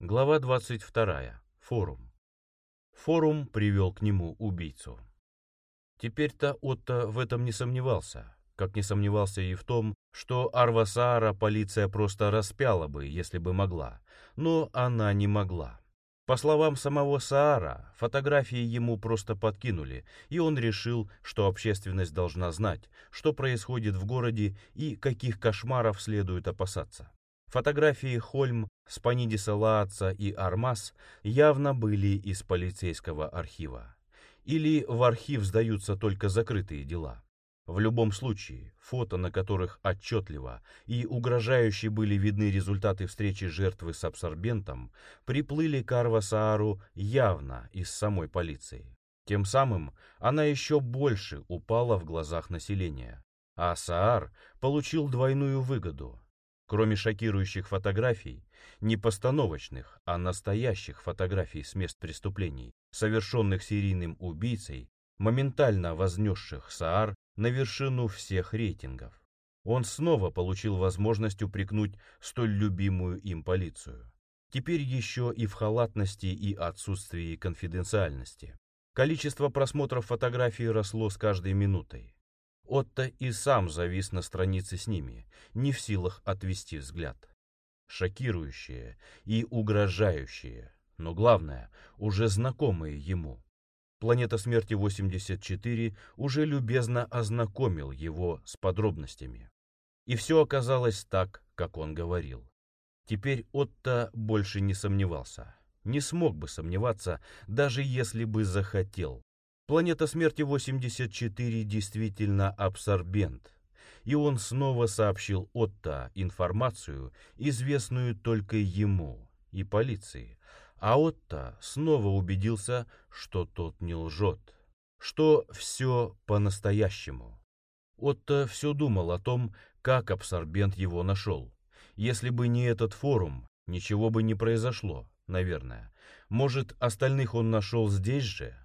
Глава 22. Форум. Форум привел к нему убийцу. Теперь-то Отто в этом не сомневался, как не сомневался и в том, что Арвасаара полиция просто распяла бы, если бы могла, но она не могла. По словам самого Саара, фотографии ему просто подкинули, и он решил, что общественность должна знать, что происходит в городе и каких кошмаров следует опасаться. Фотографии Хольм, Спанидиса Лааца и Армас явно были из полицейского архива. Или в архив сдаются только закрытые дела. В любом случае, фото, на которых отчетливо и угрожающе были видны результаты встречи жертвы с абсорбентом, приплыли к Арвасаару явно из самой полиции. Тем самым она еще больше упала в глазах населения. А Саар получил двойную выгоду. Кроме шокирующих фотографий, не постановочных, а настоящих фотографий с мест преступлений, совершенных серийным убийцей, моментально вознесших Саар на вершину всех рейтингов. Он снова получил возможность упрекнуть столь любимую им полицию. Теперь еще и в халатности и отсутствии конфиденциальности. Количество просмотров фотографий росло с каждой минутой. Отто и сам завис на странице с ними, не в силах отвести взгляд. Шокирующие и угрожающие, но главное, уже знакомые ему. Планета смерти 84 уже любезно ознакомил его с подробностями. И все оказалось так, как он говорил. Теперь Отто больше не сомневался. Не смог бы сомневаться, даже если бы захотел. Планета смерти 84 действительно абсорбент. И он снова сообщил Отто информацию, известную только ему и полиции, а Отто снова убедился, что тот не лжет, что все по-настоящему. Отто все думал о том, как абсорбент его нашел. Если бы не этот форум, ничего бы не произошло, наверное. Может, остальных он нашел здесь же?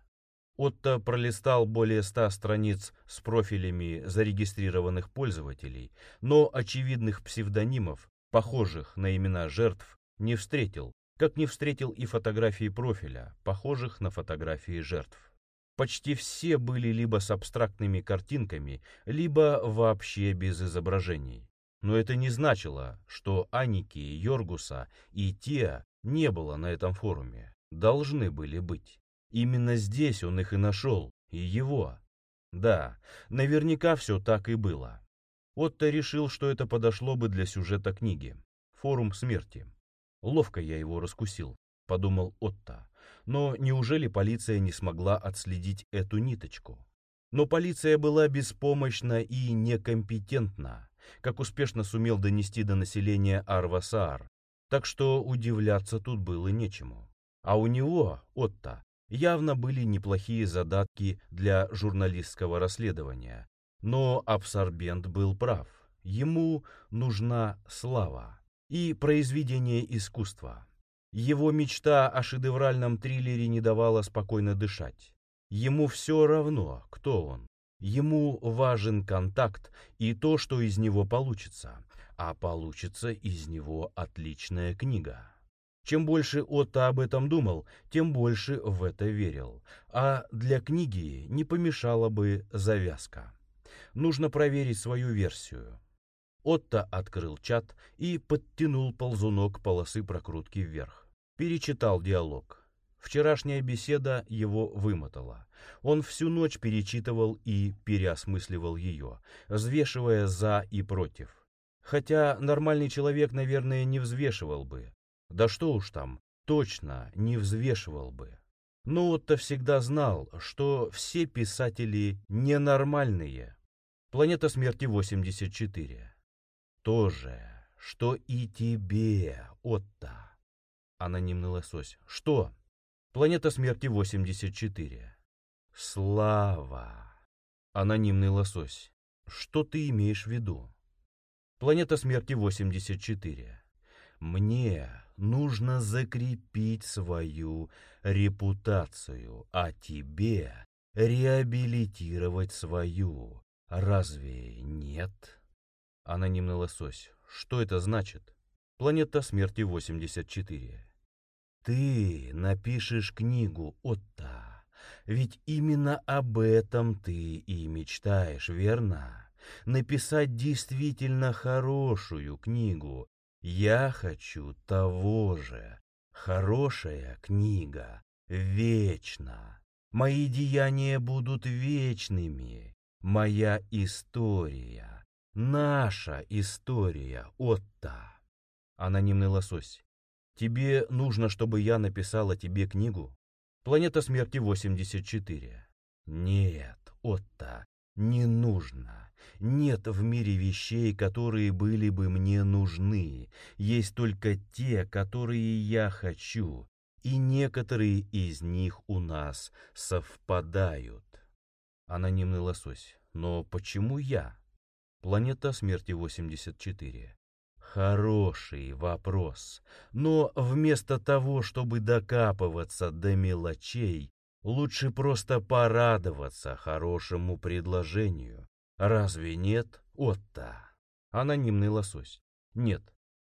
Отто пролистал более ста страниц с профилями зарегистрированных пользователей, но очевидных псевдонимов, похожих на имена жертв, не встретил, как не встретил и фотографии профиля, похожих на фотографии жертв. Почти все были либо с абстрактными картинками, либо вообще без изображений. Но это не значило, что Аники, Йоргуса и Теа не было на этом форуме. Должны были быть. Именно здесь он их и нашел, и его. Да, наверняка все так и было. Отто решил, что это подошло бы для сюжета книги. Форум смерти. Ловко я его раскусил, подумал Отто. Но неужели полиция не смогла отследить эту ниточку? Но полиция была беспомощна и некомпетентна, как успешно сумел донести до населения Арвасаар, так что удивляться тут было нечему. А у него, Отто, явно были неплохие задатки для журналистского расследования. Но абсорбент был прав. Ему нужна слава и произведение искусства. Его мечта о шедевральном триллере не давала спокойно дышать. Ему все равно, кто он. Ему важен контакт и то, что из него получится. А получится из него отличная книга. Чем больше Отто об этом думал, тем больше в это верил. А для книги не помешала бы завязка. Нужно проверить свою версию. Отто открыл чат и подтянул ползунок полосы прокрутки вверх. Перечитал диалог. Вчерашняя беседа его вымотала. Он всю ночь перечитывал и переосмысливал ее, взвешивая «за» и «против». Хотя нормальный человек, наверное, не взвешивал бы. Да что уж там, точно не взвешивал бы. Но Отто всегда знал, что все писатели ненормальные. Планета смерти 84 то же, что и тебе, Отто. Анонимный лосось. Что? Планета смерти 84. Слава. Анонимный лосось. Что ты имеешь в виду? Планета смерти 84. Мне нужно закрепить свою репутацию, а тебе реабилитировать свою. Разве нет? Анонимный лосось. Что это значит? Планета смерти 84. Ты напишешь книгу, Отто. Ведь именно об этом ты и мечтаешь, верно? Написать действительно хорошую книгу. Я хочу того же. Хорошая книга. Вечно. Мои деяния будут вечными. Моя история. Наша история, Отта. Анонимный лосось. Тебе нужно, чтобы я написала тебе книгу? Планета смерти 84. Нет, Отто, не нужно. Нет в мире вещей, которые были бы мне нужны. Есть только те, которые я хочу. И некоторые из них у нас совпадают. Анонимный лосось. Но почему я? Планета смерти 84. Хороший вопрос. Но вместо того, чтобы докапываться до мелочей, лучше просто порадоваться хорошему предложению. Разве нет, Отто? Анонимный лосось. Нет.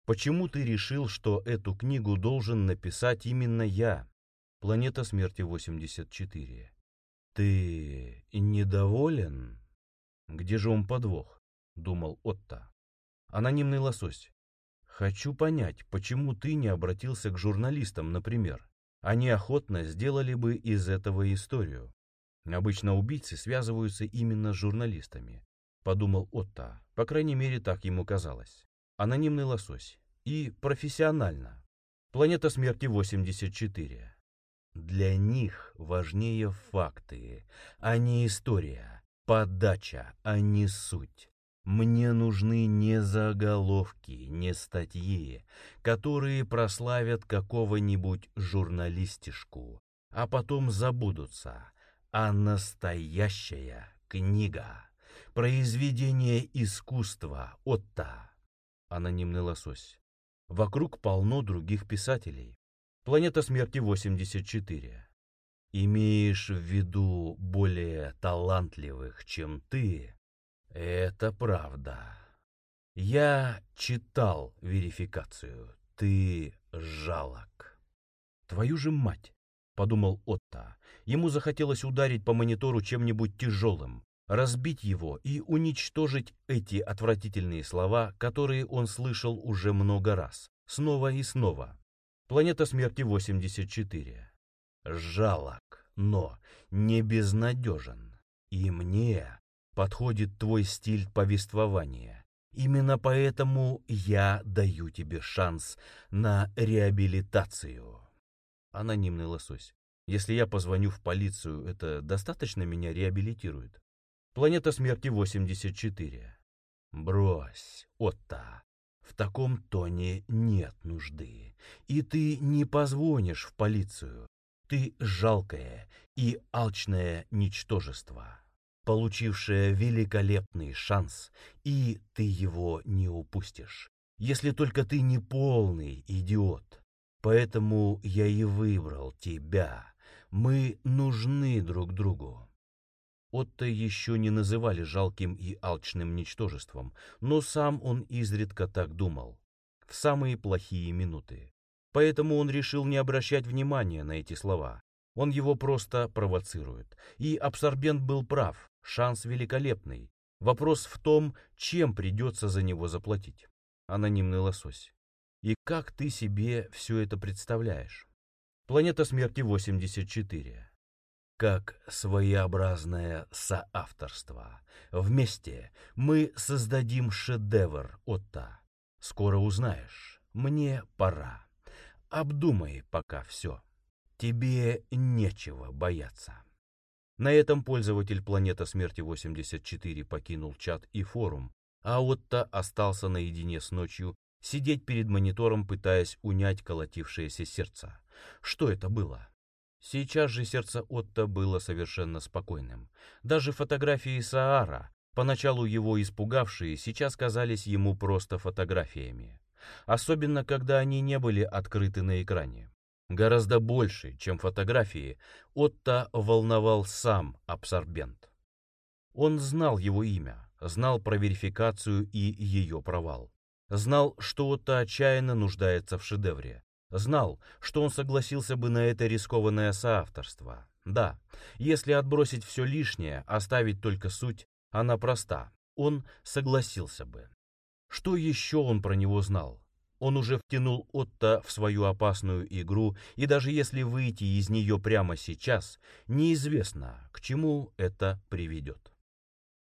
Почему ты решил, что эту книгу должен написать именно я? Планета смерти 84. Ты недоволен? Где же он подвох? Думал Отто. Анонимный лосось. Хочу понять, почему ты не обратился к журналистам, например. Они охотно сделали бы из этого историю. Обычно убийцы связываются именно с журналистами, подумал Отто. По крайней мере, так ему казалось. Анонимный лосось. И профессионально. Планета смерти 84. Для них важнее факты, а не история, подача, а не суть. Мне нужны не заголовки, не статьи, которые прославят какого-нибудь журналистишку, а потом забудутся, а настоящая книга, произведение искусства Отта. Анонимный лосось. Вокруг полно других писателей. Планета смерти 84. Имеешь в виду более талантливых, чем ты, это правда. Я читал верификацию. Ты жалок. Твою же мать, подумал Отто. Ему захотелось ударить по монитору чем-нибудь тяжелым, разбить его и уничтожить эти отвратительные слова, которые он слышал уже много раз, снова и снова. Планета смерти 84. Жалок, но не безнадежен. И мне подходит твой стиль повествования. Именно поэтому я даю тебе шанс на реабилитацию. Анонимный лосось. Если я позвоню в полицию, это достаточно меня реабилитирует? Планета смерти 84. Брось, Отта. В таком тоне нет нужды. И ты не позвонишь в полицию. Ты жалкое и алчное ничтожество получившая великолепный шанс, и ты его не упустишь, если только ты не полный идиот. Поэтому я и выбрал тебя. Мы нужны друг другу. Отто еще не называли жалким и алчным ничтожеством, но сам он изредка так думал, в самые плохие минуты. Поэтому он решил не обращать внимания на эти слова. Он его просто провоцирует. И абсорбент был прав. Шанс великолепный. Вопрос в том, чем придется за него заплатить. Анонимный лосось. И как ты себе все это представляешь? Планета смерти 84. Как своеобразное соавторство. Вместе мы создадим шедевр, Отта. Скоро узнаешь. Мне пора. Обдумай пока все. Тебе нечего бояться. На этом пользователь Планета Смерти 84 покинул чат и форум, а Отто остался наедине с ночью, сидеть перед монитором, пытаясь унять колотившееся сердце. Что это было? Сейчас же сердце Отто было совершенно спокойным. Даже фотографии Саара, поначалу его испугавшие, сейчас казались ему просто фотографиями. Особенно, когда они не были открыты на экране. Гораздо больше, чем фотографии, Отто волновал сам абсорбент. Он знал его имя, знал про верификацию и ее провал. Знал, что Отто отчаянно нуждается в шедевре. Знал, что он согласился бы на это рискованное соавторство. Да, если отбросить все лишнее, оставить только суть, она проста. Он согласился бы. Что еще он про него знал? Он уже втянул Отто в свою опасную игру, и даже если выйти из нее прямо сейчас, неизвестно, к чему это приведет.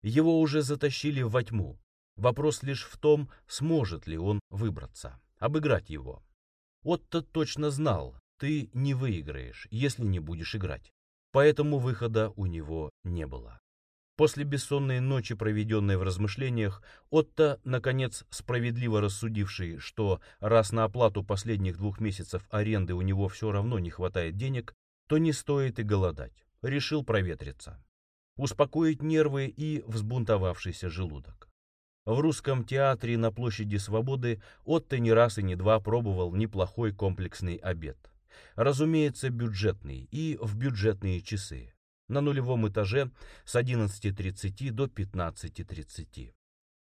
Его уже затащили во тьму. Вопрос лишь в том, сможет ли он выбраться, обыграть его. Отто точно знал, ты не выиграешь, если не будешь играть. Поэтому выхода у него не было. После бессонной ночи, проведенной в размышлениях, Отто, наконец, справедливо рассудивший, что раз на оплату последних двух месяцев аренды у него все равно не хватает денег, то не стоит и голодать, решил проветриться, успокоить нервы и взбунтовавшийся желудок. В русском театре на площади Свободы Отто не раз и не два пробовал неплохой комплексный обед. Разумеется, бюджетный и в бюджетные часы на нулевом этаже с 11.30 до 15.30.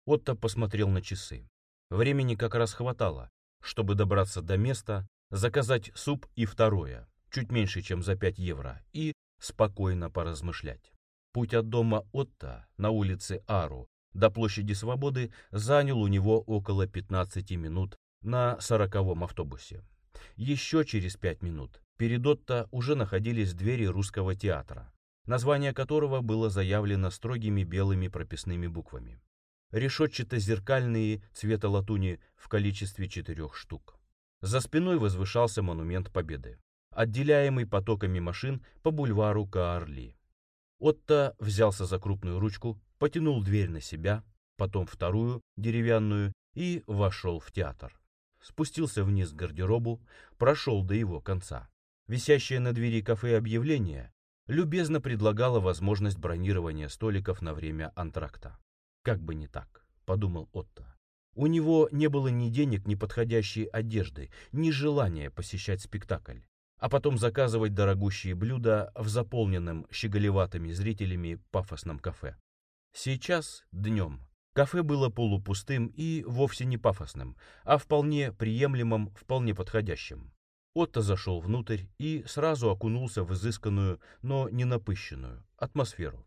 Отто посмотрел на часы. Времени как раз хватало, чтобы добраться до места, заказать суп и второе, чуть меньше, чем за 5 евро, и спокойно поразмышлять. Путь от дома Отто на улице Ару до площади Свободы занял у него около 15 минут на 40-м автобусе. Еще через 5 минут перед Отто уже находились двери русского театра название которого было заявлено строгими белыми прописными буквами. Решетчато-зеркальные цвета латуни в количестве четырех штук. За спиной возвышался монумент Победы, отделяемый потоками машин по бульвару Каарли. Отто взялся за крупную ручку, потянул дверь на себя, потом вторую, деревянную, и вошел в театр. Спустился вниз к гардеробу, прошел до его конца. Висящее на двери кафе объявление любезно предлагала возможность бронирования столиков на время антракта. Как бы не так, подумал Отто. У него не было ни денег, ни подходящей одежды, ни желания посещать спектакль, а потом заказывать дорогущие блюда в заполненном щеголеватыми зрителями пафосном кафе. Сейчас, днем, кафе было полупустым и вовсе не пафосным, а вполне приемлемым, вполне подходящим. Отто зашел внутрь и сразу окунулся в изысканную, но не напыщенную, атмосферу.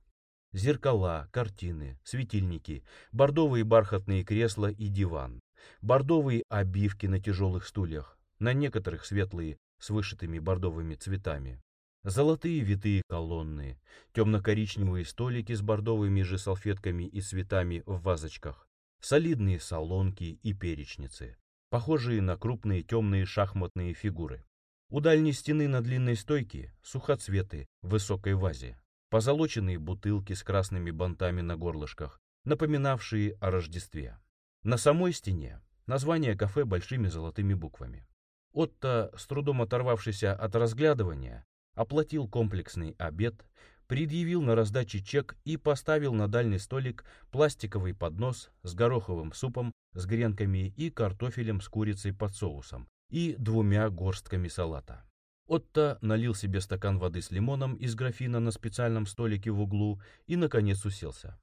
Зеркала, картины, светильники, бордовые бархатные кресла и диван, бордовые обивки на тяжелых стульях, на некоторых светлые с вышитыми бордовыми цветами, золотые витые колонны, темно-коричневые столики с бордовыми же салфетками и цветами в вазочках, солидные салонки и перечницы, похожие на крупные темные шахматные фигуры. У дальней стены на длинной стойке сухоцветы в высокой вазе, позолоченные бутылки с красными бантами на горлышках, напоминавшие о Рождестве. На самой стене название кафе большими золотыми буквами. Отто, с трудом оторвавшийся от разглядывания, оплатил комплексный обед, предъявил на раздаче чек и поставил на дальний столик пластиковый поднос с гороховым супом, с гренками и картофелем с курицей под соусом и двумя горстками салата. Отто налил себе стакан воды с лимоном из графина на специальном столике в углу и, наконец, уселся.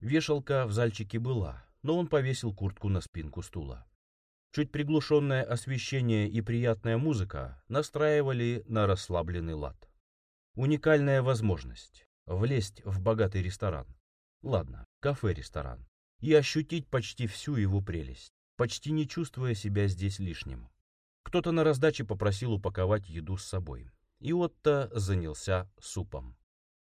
Вешалка в зальчике была, но он повесил куртку на спинку стула. Чуть приглушенное освещение и приятная музыка настраивали на расслабленный лад. Уникальная возможность влезть в богатый ресторан. Ладно, кафе-ресторан. И ощутить почти всю его прелесть, почти не чувствуя себя здесь лишним. Кто-то на раздаче попросил упаковать еду с собой. И Отто занялся супом.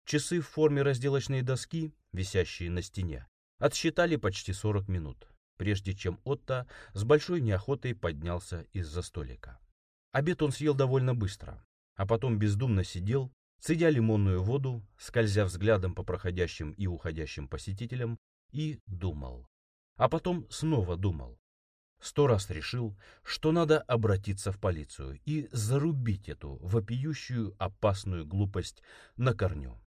Часы в форме разделочной доски, висящие на стене, отсчитали почти 40 минут, прежде чем Отто с большой неохотой поднялся из-за столика. Обед он съел довольно быстро, а потом бездумно сидел, цедя лимонную воду, скользя взглядом по проходящим и уходящим посетителям, и думал. А потом снова думал. Сто раз решил, что надо обратиться в полицию и зарубить эту вопиющую опасную глупость на корню.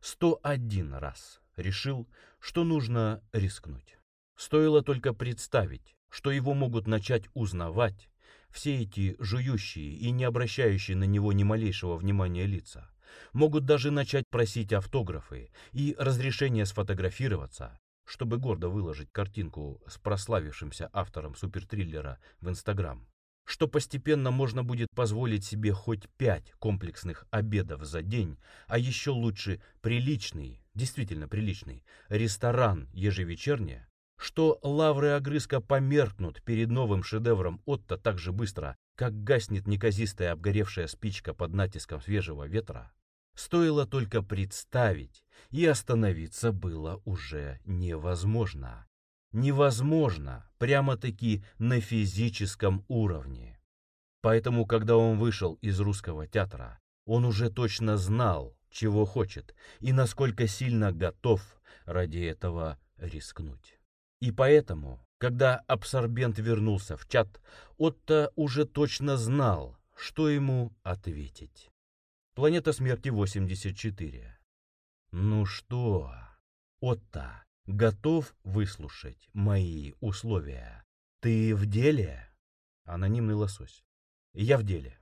Сто один раз решил, что нужно рискнуть. Стоило только представить, что его могут начать узнавать все эти жующие и не обращающие на него ни малейшего внимания лица. Могут даже начать просить автографы и разрешение сфотографироваться, чтобы гордо выложить картинку с прославившимся автором супертриллера в Инстаграм, что постепенно можно будет позволить себе хоть пять комплексных обедов за день, а еще лучше приличный, действительно приличный, ресторан ежевечерне, что лавры огрызка померкнут перед новым шедевром Отто так же быстро, как гаснет неказистая обгоревшая спичка под натиском свежего ветра, стоило только представить, и остановиться было уже невозможно. Невозможно, прямо-таки на физическом уровне. Поэтому, когда он вышел из русского театра, он уже точно знал, чего хочет и насколько сильно готов ради этого рискнуть. И поэтому, когда абсорбент вернулся в чат, Отто уже точно знал, что ему ответить. Планета смерти 84. Ну что, Отто, готов выслушать мои условия? Ты в деле? Анонимный лосось. Я в деле.